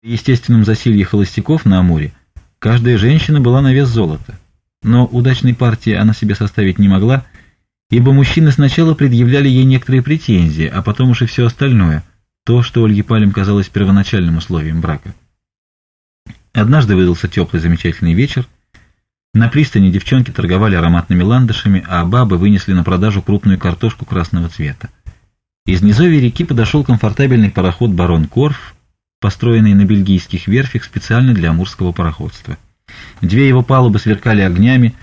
При естественном засилье холостяков на Амуре каждая женщина была на вес золота, но удачной партии она себе составить не могла, ибо мужчины сначала предъявляли ей некоторые претензии, а потом уж и все остальное, то, что Ольге Палем казалось первоначальным условием брака. Однажды выдался теплый замечательный вечер. На пристани девчонки торговали ароматными ландышами, а бабы вынесли на продажу крупную картошку красного цвета. Из низовья реки подошел комфортабельный пароход «Барон Корф», Построенные на бельгийских верфях специально для амурского пароходства. Две его палубы сверкали огнями,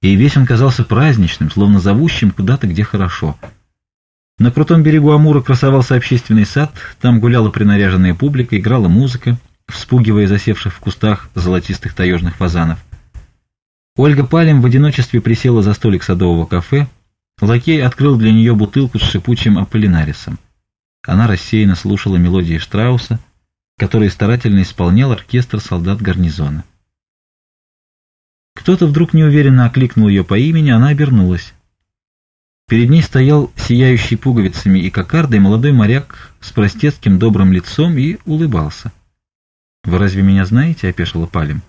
и весь он казался праздничным, словно зовущим куда-то, где хорошо. На крутом берегу Амура красовался общественный сад, там гуляла принаряженная публика, играла музыка, вспугивая засевших в кустах золотистых таежных фазанов. Ольга Палем в одиночестве присела за столик садового кафе, лакей открыл для нее бутылку с шипучим аполлинарисом. Она рассеянно слушала мелодии Штрауса, который старательно исполнял оркестр солдат гарнизона. Кто-то вдруг неуверенно окликнул ее по имени, она обернулась. Перед ней стоял сияющий пуговицами и кокардой молодой моряк с простецким добрым лицом и улыбался. «Вы разве меня знаете?» — опешила Палем.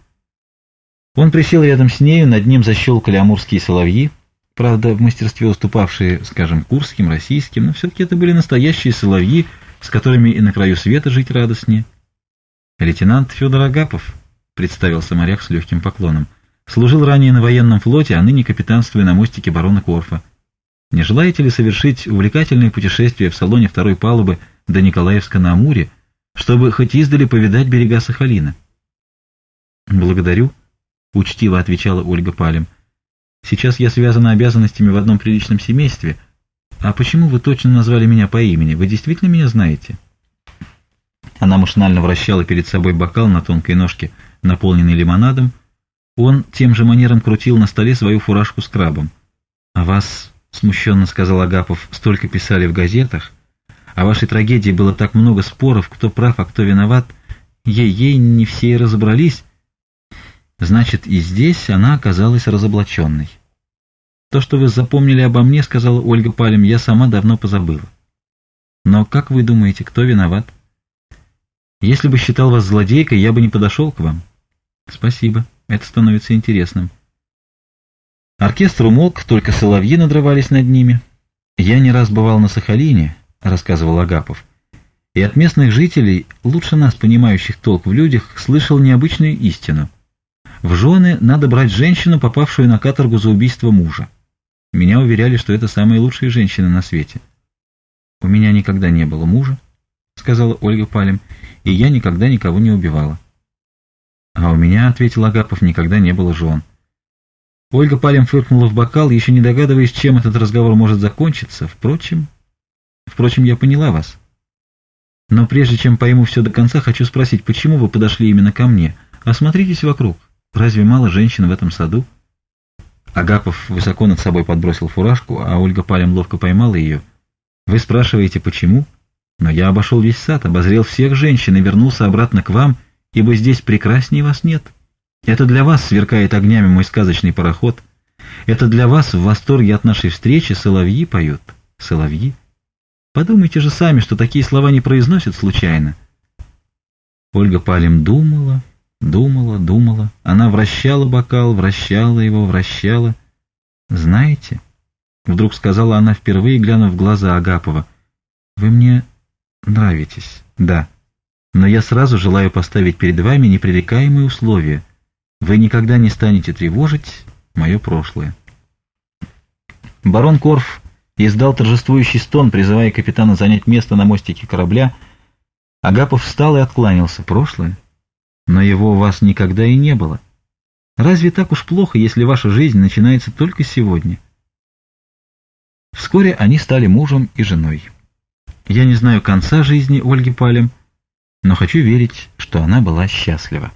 Он присел рядом с нею, над ним защелкали амурские соловьи, правда, в мастерстве уступавшие, скажем, курским, российским, но все-таки это были настоящие соловьи, с которыми и на краю света жить радостнее. «Лейтенант Федор Агапов», — представился моряк с легким поклоном, — «служил ранее на военном флоте, а ныне капитанствуя на мостике барона Корфа. Не желаете ли совершить увлекательное путешествие в салоне второй палубы до Николаевска на Амуре, чтобы хоть издали повидать берега Сахалина?» «Благодарю», — учтиво отвечала Ольга Палем. «Сейчас я связана обязанностями в одном приличном семействе. А почему вы точно назвали меня по имени? Вы действительно меня знаете?» Она машинально вращала перед собой бокал на тонкой ножке, наполненный лимонадом. Он тем же манером крутил на столе свою фуражку с крабом. «А вас, — смущенно сказал Агапов, — столько писали в газетах. О вашей трагедии было так много споров, кто прав, а кто виноват. Ей-ей, не все и разобрались. Значит, и здесь она оказалась разоблаченной. То, что вы запомнили обо мне, — сказала Ольга Палем, — я сама давно позабыла. Но как вы думаете, кто виноват?» Если бы считал вас злодейкой, я бы не подошел к вам. Спасибо, это становится интересным. Оркестр умолк, только соловьи надрывались над ними. Я не раз бывал на Сахалине, рассказывал Агапов, и от местных жителей, лучше нас понимающих толк в людях, слышал необычную истину. В жены надо брать женщину, попавшую на каторгу за убийство мужа. Меня уверяли, что это самые лучшие женщины на свете. «У меня никогда не было мужа», — сказала Ольга Палем, и я никогда никого не убивала. А у меня, — ответил Агапов, — никогда не было жен. Ольга палем фыркнула в бокал, еще не догадываясь, чем этот разговор может закончиться. Впрочем, впрочем, я поняла вас. Но прежде чем пойму все до конца, хочу спросить, почему вы подошли именно ко мне? Осмотритесь вокруг. Разве мало женщин в этом саду? Агапов высоко над собой подбросил фуражку, а Ольга палем ловко поймала ее. «Вы спрашиваете, почему?» Но я обошел весь сад, обозрел всех женщин и вернулся обратно к вам, ибо здесь прекрасней вас нет. Это для вас сверкает огнями мой сказочный пароход. Это для вас в восторге от нашей встречи соловьи поют. Соловьи. Подумайте же сами, что такие слова не произносят случайно. Ольга Палем думала, думала, думала. Она вращала бокал, вращала его, вращала. «Знаете?» — вдруг сказала она впервые, глянув в глаза Агапова. «Вы мне Нравитесь, да. Но я сразу желаю поставить перед вами непререкаемые условия. Вы никогда не станете тревожить мое прошлое. Барон Корф издал торжествующий стон, призывая капитана занять место на мостике корабля. Агапов встал и откланялся. Прошлое? Но его у вас никогда и не было. Разве так уж плохо, если ваша жизнь начинается только сегодня? Вскоре они стали мужем и женой. Я не знаю конца жизни Ольги Палем, но хочу верить, что она была счастлива.